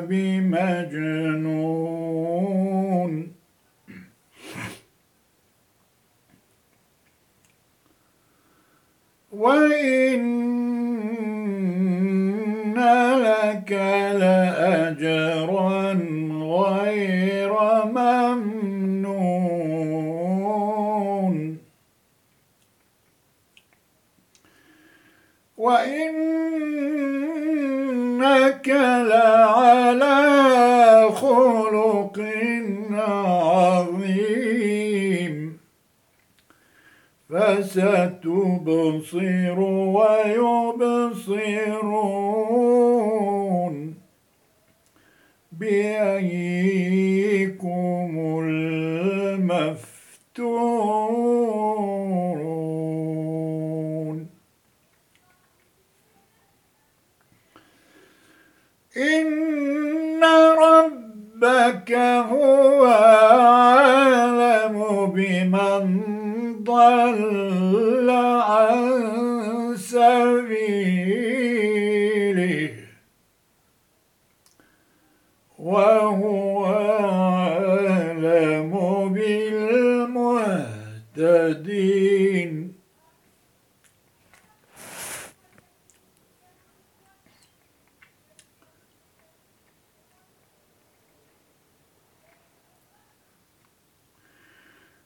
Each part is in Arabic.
بمجنون وإن لك لأجرا غير ممنون. وإنك لعلى فستبصر ويبصرون بأيكم المفتون إن ربك هو أعلم بمن ضل عن سبيله وهو أعلم بالمهتدين.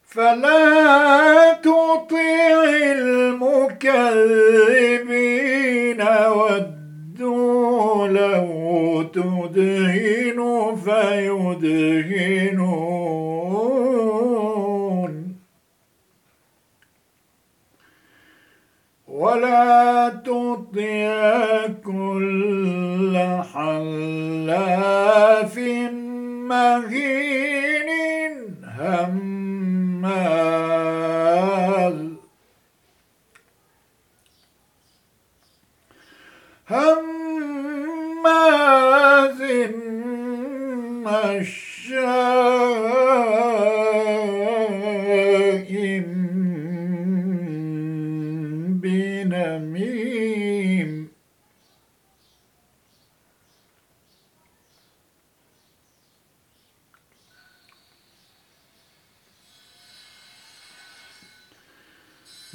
فلا المكذبين ودوا لو تدهن فيدهنون. ولا تطع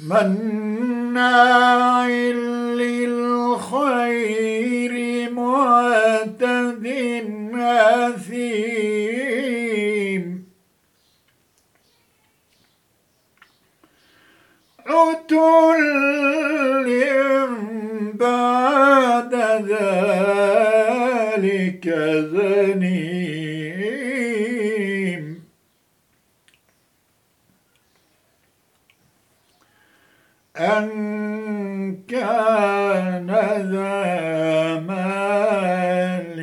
مناع للخير معتد أثيم عتل بعد ذلك زنيم. أن كان ذا مال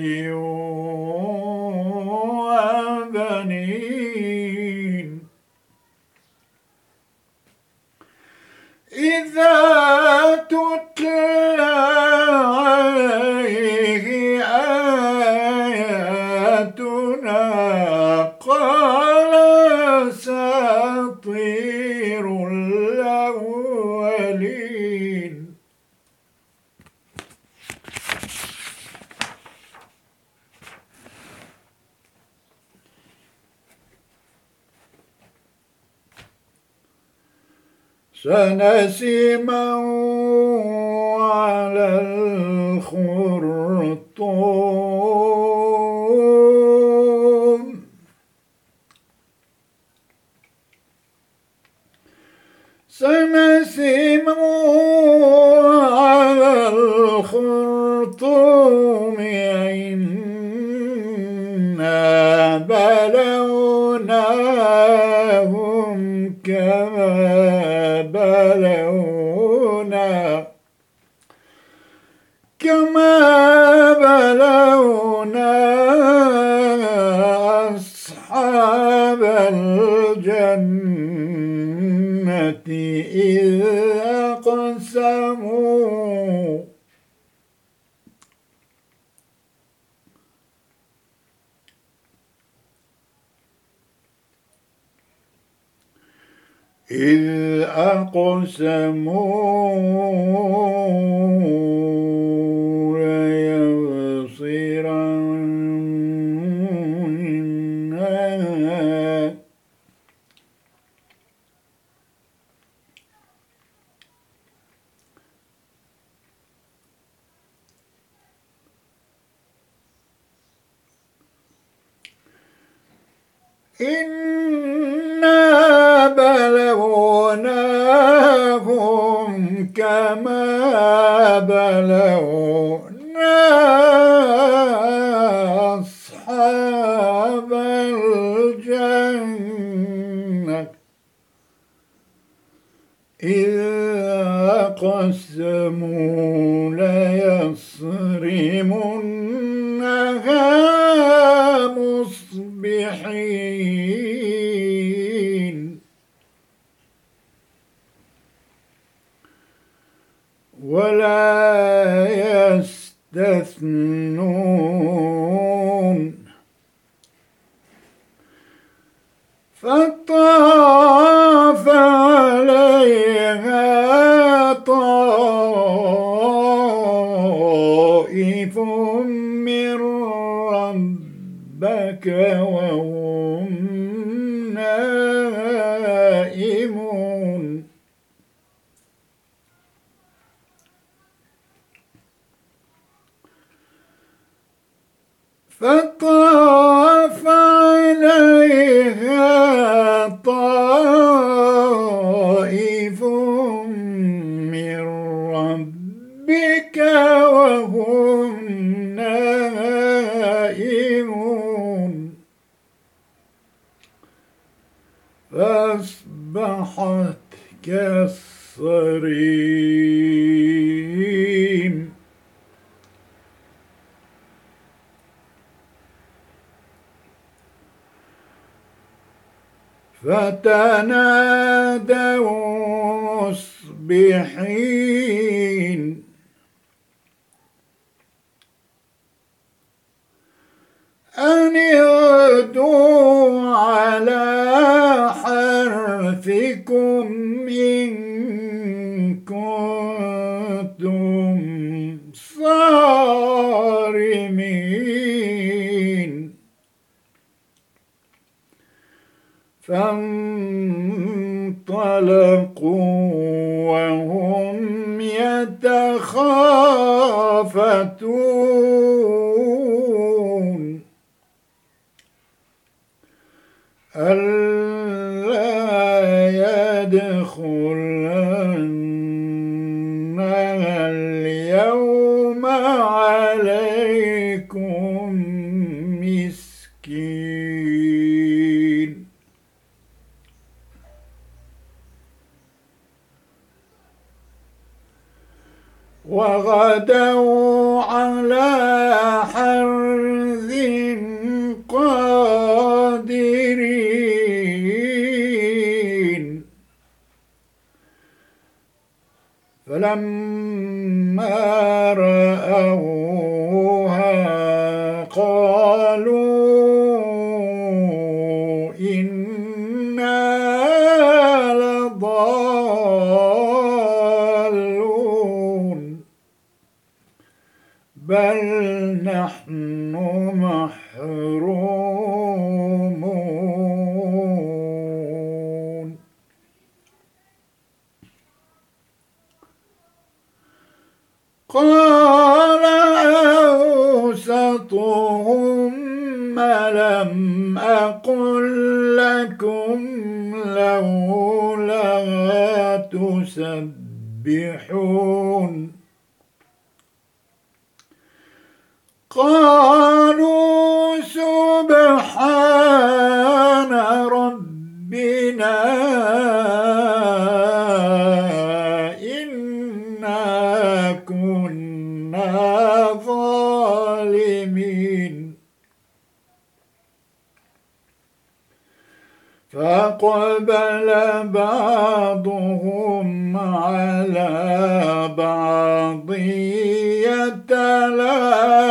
وبنين. إذا سنسمه على الخرطوم. سنسمه على الخرطوم. إنا بلوناهم كما بلونا كما بلونا أصحاب الجنة إذ أقسموا إذ أقسموا ليبصرنها إنا بلوناهم كما بلونا أصحاب الجنة إذ أقسموا ليصرمنها مصبحين ولا يستثنون فتنادوا مصبحين. أن اغدوا على حرثكم إن يتخافتون ألا يدخلنها وغدوا على حرث قادرين. فلما أقل لكم لولا تسبحون. قالوا بعض يتلاومون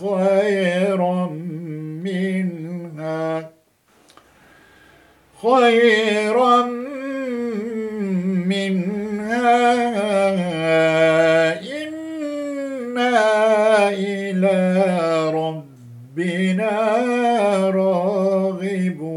خيرا منها. خيرا منها إنا إلى ربنا راغبون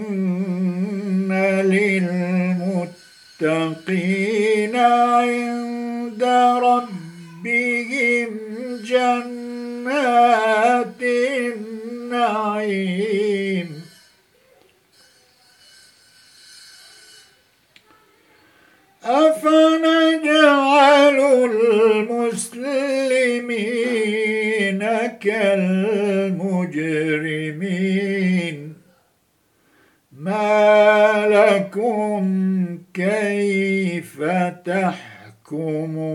للمتقين عند ربهم جنات النعيم. أفنجعل المسلمين كالمجرمين؟ ما لكم كيف تحكمون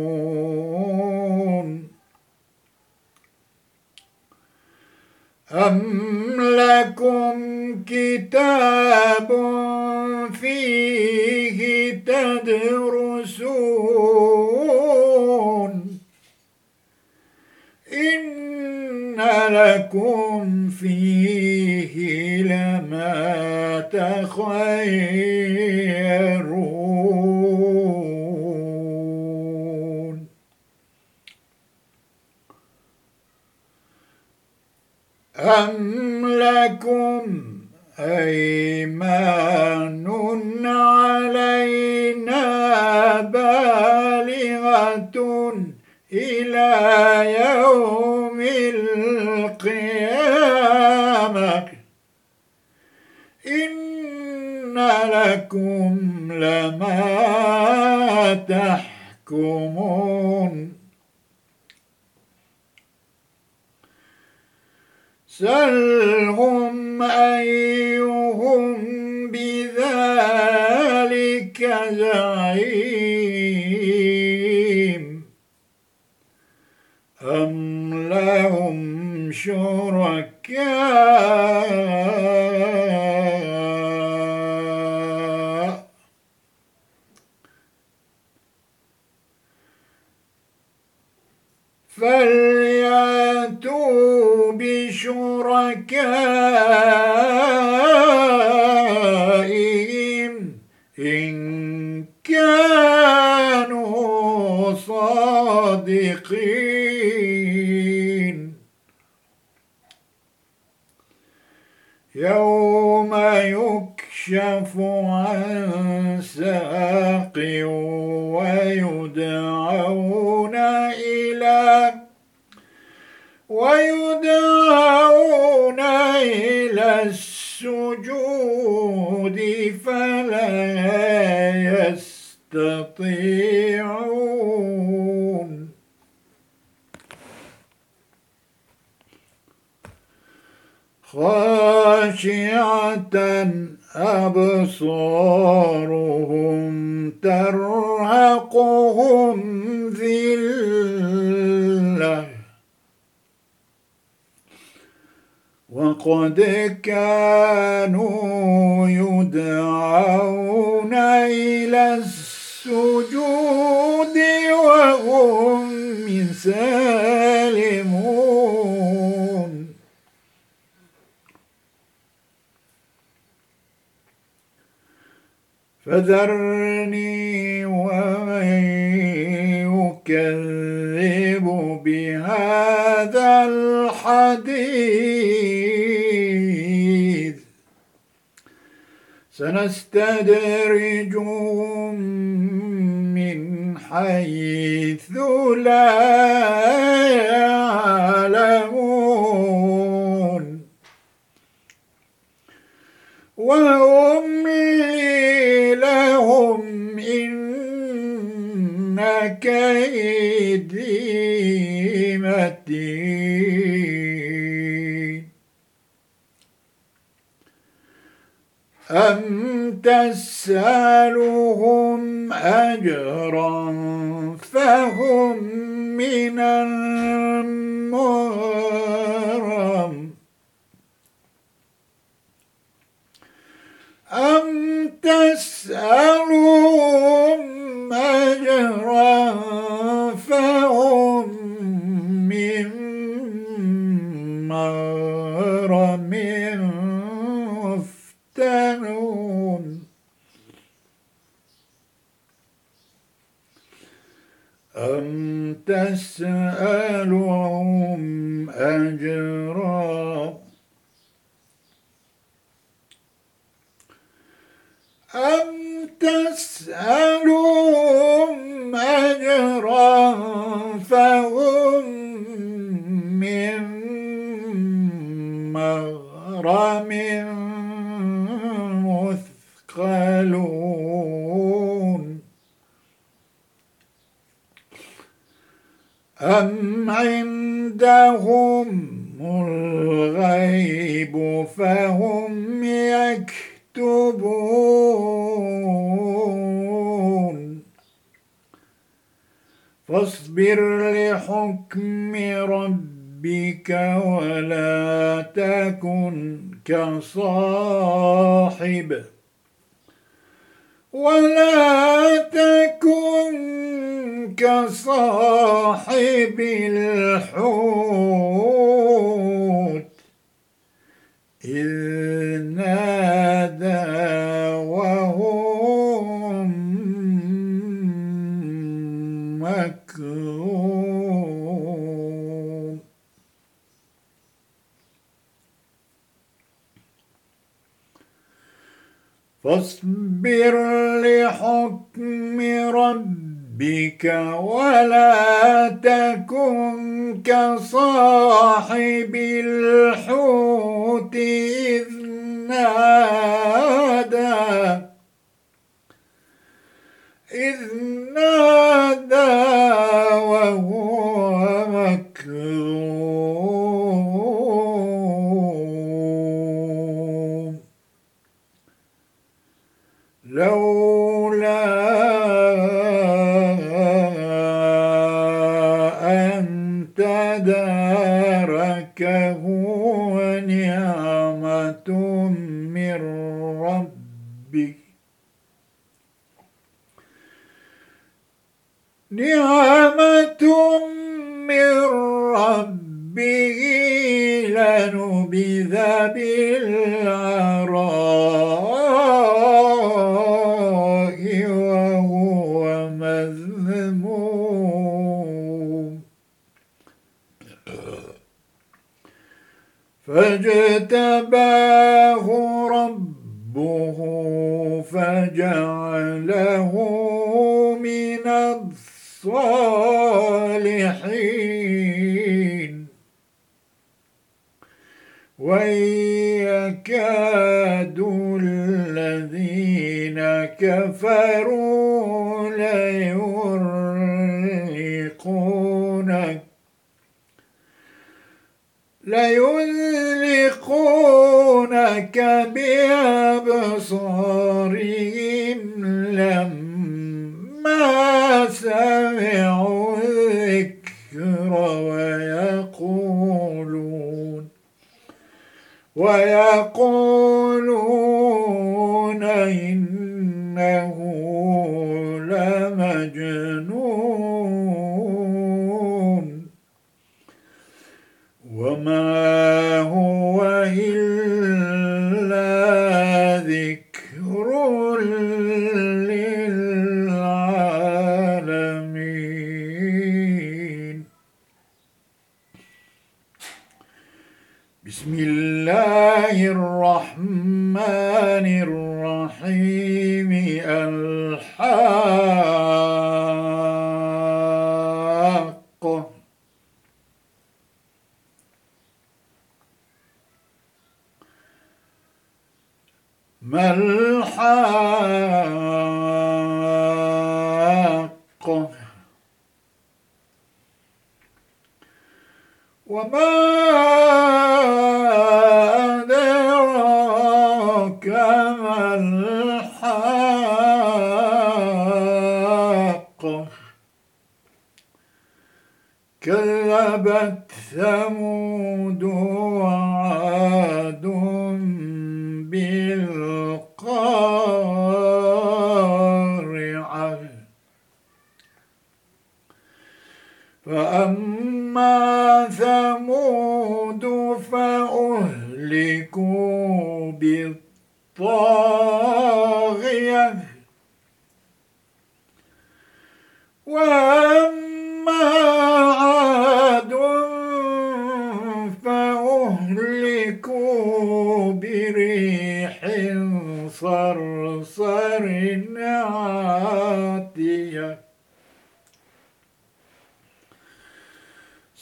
أم لكم كتاب فيه تدرسون؟ إن لكم فيه لما تخيرون أم لكم أيمان علينا بالغة إلى يوم القيامة إن لكم لما تحكمون سلهم أيهم بذلك زعيم. أم لهم شركاء بشركائهم إن كانوا صادقين. يوم يكشف عن ساق ويدعون السجود فلا يستطيعون. خاشعة أبصارهم ترهقهم ذلة وقد كانوا يدعون إلى السجود وهم سالمون فذرني ومن يكذب بهذا الحديث. سنستدرجهم من حيث لا يعلمون. وأملي لهم إن كيدي متين. أم تسألهم أجرا فهم من المغرم أم تسألهم أجرا فهم من مغرم مفتنون أم تسألهم أجرا؟ أم تسألهم أجرا فهم من مغرم مثقلون أم عندهم الغيب فهم يكتبون. فاصبر لحكم ربك ولا تكن كصاحب. ولا تكن كصاحب الحوت. إذ نادى وهم مكروم فاصبر لحكم ربك ولا تكن كصاحب الحوت إذ نادى إذ نادى من ربه نعمة من ربه لنبذ بالعراء فاجتباه ربه فجعله من الصالحين. وإن يكاد الذين كفروا ليرهقونك ليزلقونك بأبصارهم لما سمعوا الذكر ويقولون ويقولون كذبت ثمود وعاد بالقارعة. فأما ثمود فأهلكوا بالطاغية.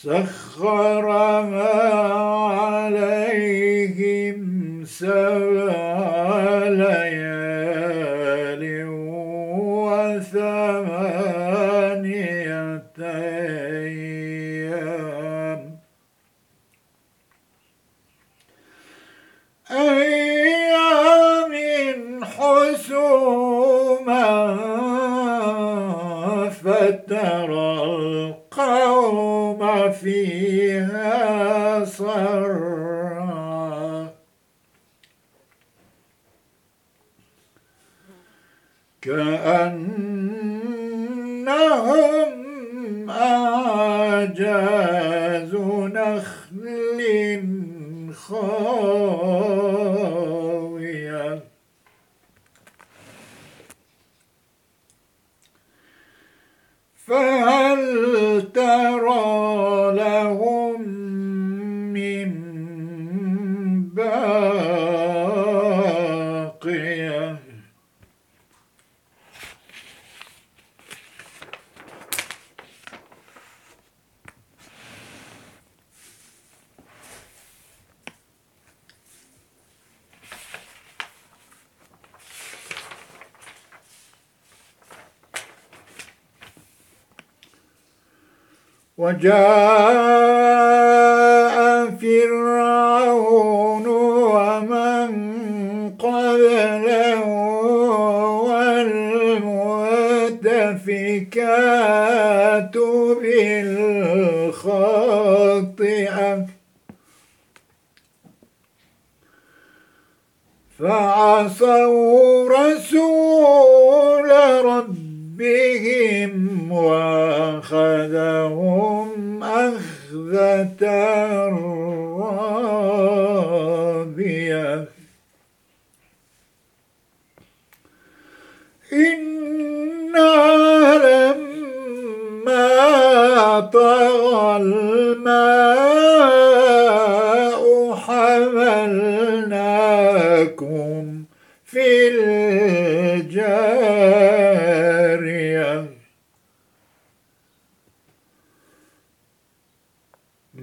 سخرها عليهم سبع ليال وثمانية وجاء فرعون ومن قبله والمؤتفكات بالخاطئة. فعصوا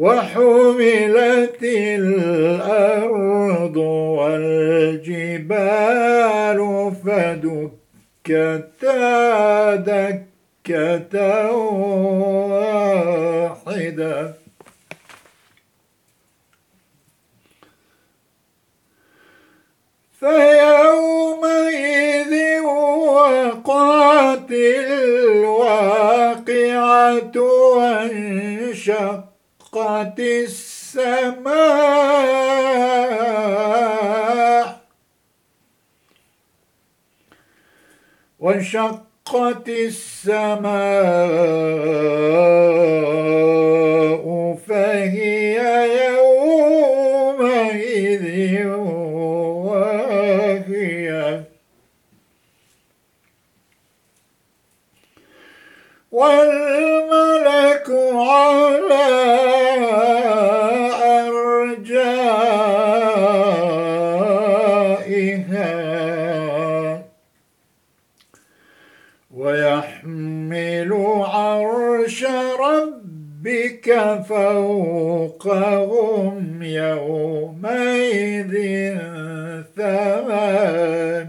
وحملت الأرض والجبال فدكتا دكة واحدة. فيومئذ وقعت الواقعة وانشق السماء وانشقت السماء فهي يومئذ واهية. والملك على ربك فوقهم يومئذ ثمانية.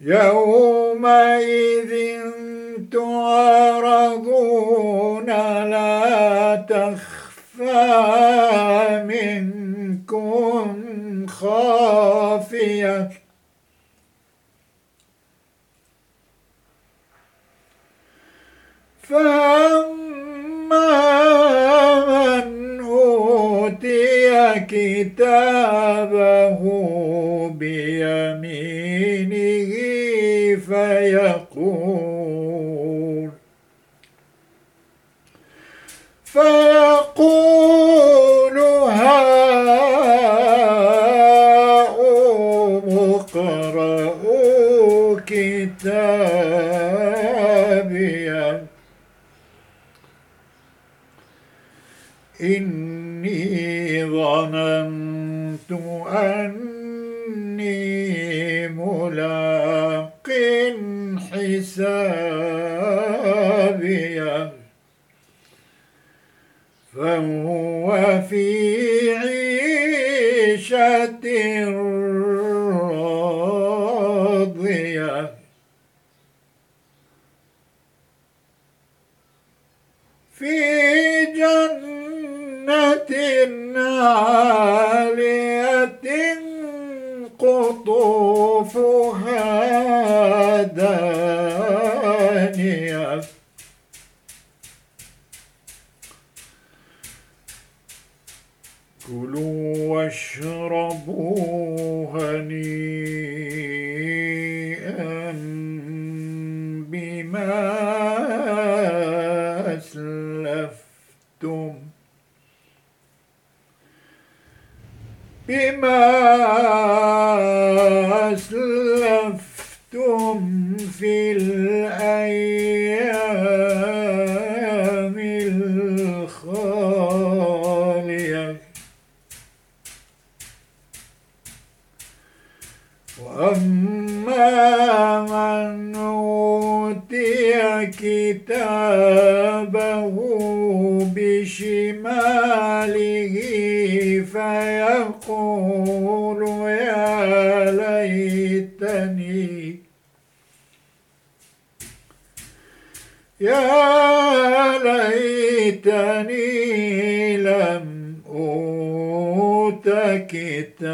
يومئذ تعرضون لا تخفى منكم خافيه فأما من أوتي كتابه بيمينه فيقول فيقول إني ظننت أني ملاق حسابي. فهو في عيشة راضية. في عالية قطوفها. بما أسلفتم في الأيام كتابه بشماله فيقول يا ليتني يا ليتني لم أوت كتابي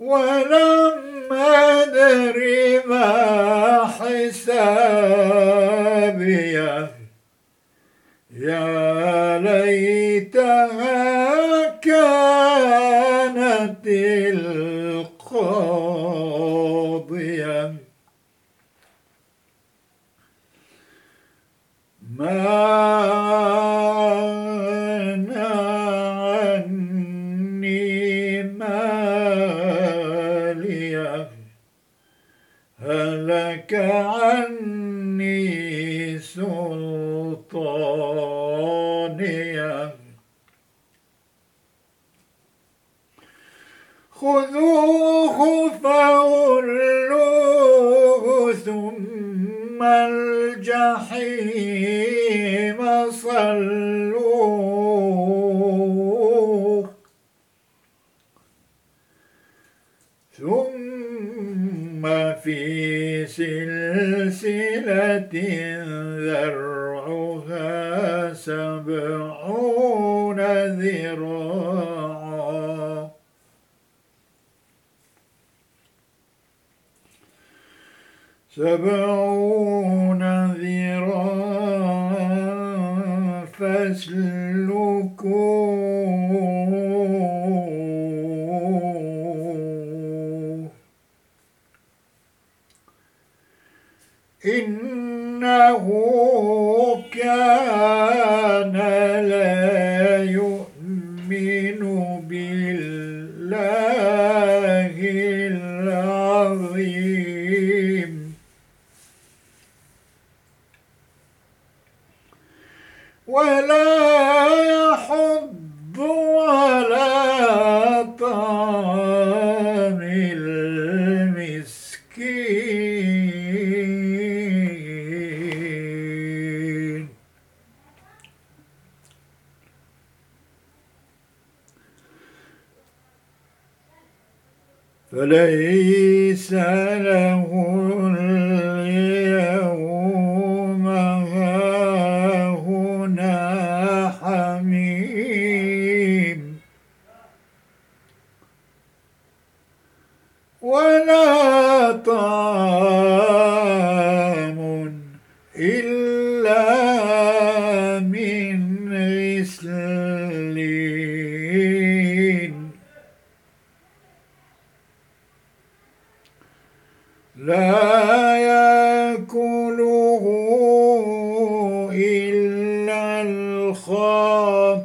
ولم أدر ما حسابي. يا ليتها كانت القاضية. ما سلطانية خذوه فغلوه ثم الجحيم صلوه ثم في سلسلة ذرعها سبعون ذراعا. سبعون ذراعا فاسلكوه. إنه ولا يحض على طعام المسكين. فليس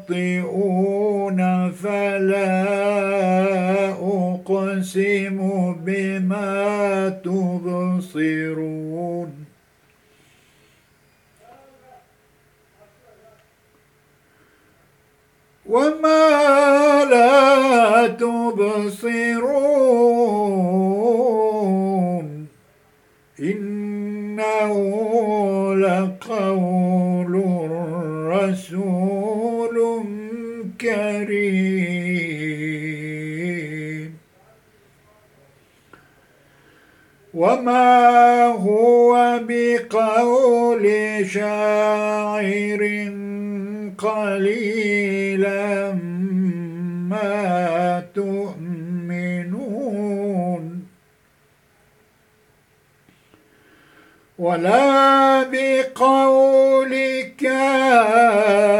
الخاطئون فلا أقسم بما تبصرون. وما لا تبصرون. إنه لقول رسول وما هو بقول شاعر قليلا ما تؤمنون ولا بقول كاهن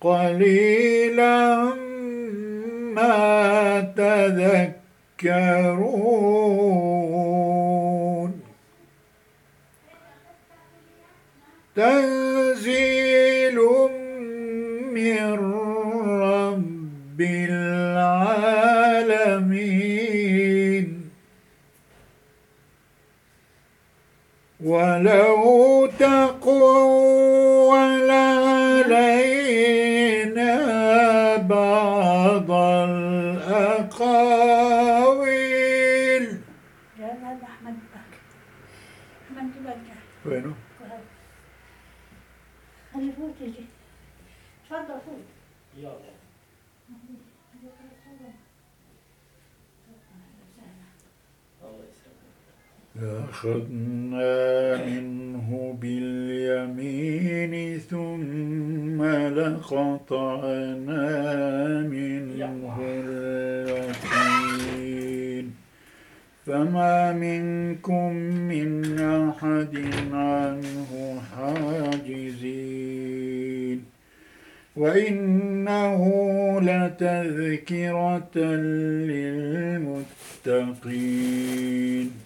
قليلا ما تذكرون تنزيل من رب العالمين. ولو تقول أخذنا منه باليمين ثم لقطعنا منه الوتين فما منكم من أحد عنه حاجزين. وإنه لتذكرة للمتقين.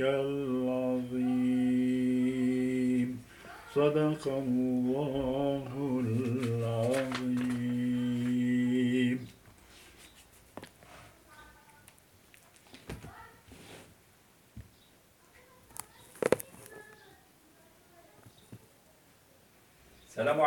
العظيم. صدق الله العظيم. سلام